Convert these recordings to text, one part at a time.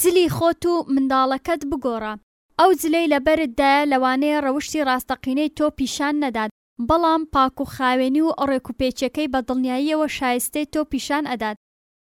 جلی خۆت و منداڵەکەت بگۆڕە، ئەو جلەی لە بەرتدایە لەوانەیە ڕەوشتی ڕاستەقینەی تۆ پیشان نەدات، بەڵام پاک و خاوێنی و ڕێکوپێکیەکەی بە دڵنیاییەوە شایستەی تۆ پیشان ئەدات،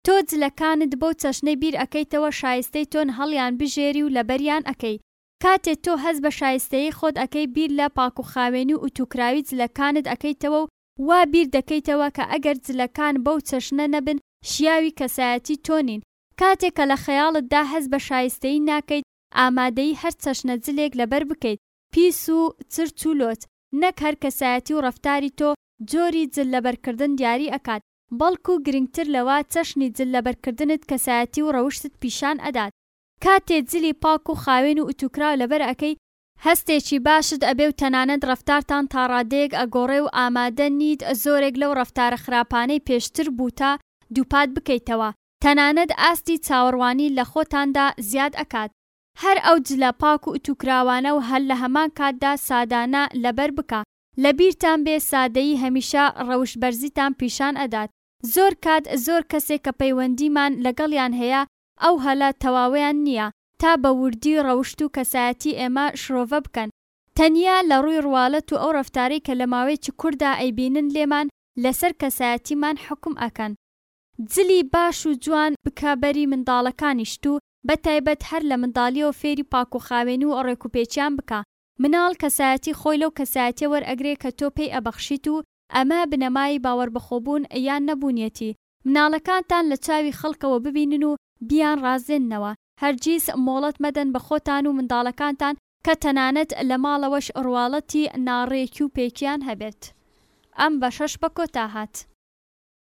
تۆ جلەکانت بەو چەشنەی بیر ئەکەیتەوە شایستەی تۆن هەڵیان بژێری و لەبەریان ئەکەی، کاتێ تۆ هەست بە شایستەیی خۆت ئەکەی بیر لە پاک و خاوێنی و ئوتوکراوی جلەکانت ئەکەیتەوە و وا بیر دەکەیتەوە کە ئەگەر جلەکان بەو چەشنە نەبن شیاوی کەسایەتی تۆ نین، کاتێک کە لە خەیاڵتدا هەست بە شایستەیی ناکەیت ئامادەی هەر چەشنە جلێک لەبەر بکەیت پیس و چرچ و لۆچ، نەک هەر کەسایەتی و ڕەفتاری تۆ جۆری جل لەبەرکردن دیاری ئەکات بەڵکو گرنگتر لەوە چەشنی جل لەبەرکردنت کەسایەتی و ڕەوشتت پیشان ئەدات. کاتێ جلی پاک و خاوێن و ئوتوکراو لەبەر ئەکەی هەستێکی باشت ئەبێ و تەنانەت ڕەفتارتان تاڕادەیەک ئەگۆڕێ و ئامادە نیت زۆرێک لەو ڕەفتارە خراپانەی پێشتر بووتە دووپات بکەیتەوە، تەنانەت ئاستی چاوەڕوانی لە خۆتاندا زیاد ئەکات. هەر ئەو جلە پاک و ئتوکراوانە و هەر لە هەمان کاتدا سادانە لەبەر بکە. لە بیرتان بێ سادەیی هەمیشە ڕەوشت بەرزیتان پیشان ئەدات. زۆر کات زۆر کەسێک کە پەیوەندیمان لەگەڵیان هەیە ئەو هەلە تەواوەیان نییە تا بە ووردی ڕەوشت و کەسایەتی ئێمە شرۆڤە بکەن، تەنیا لە ڕووی ڕوالەت و ئەو ڕەفتارەی کە لە ماوەی چ کوردا ئەیبینن لێمان لە سەر کەسایەتیمان حوکم ئەکەن. جلی باش و جوان بکە بەری منداڵەکانیشت و بە تایبەت هەر لە منداڵیەوە فێری پاک و خاوێنی و ڕێک و پێچیان بکە. مناڵ کەسایەتی خۆی لەو کەسایەتیە وەر ئەگرێ کە تۆ پێی ئەبەخشیت و ئەمە بنەمای باوەڕبەخۆبوون یان نەبوونیەتی مناڵەکانتان لە چاوی خەڵکەوە ببینن و بیان ڕازێننەوە، هەرگیز مۆڵەت مەدەن بە خۆتان و منداڵەکانتان کە تەنانەت لە ماڵەوەش ڕواڵەتی ناڕێکی و پێکیان هەبێت. ئەم بەشەش بە کۆتا هات.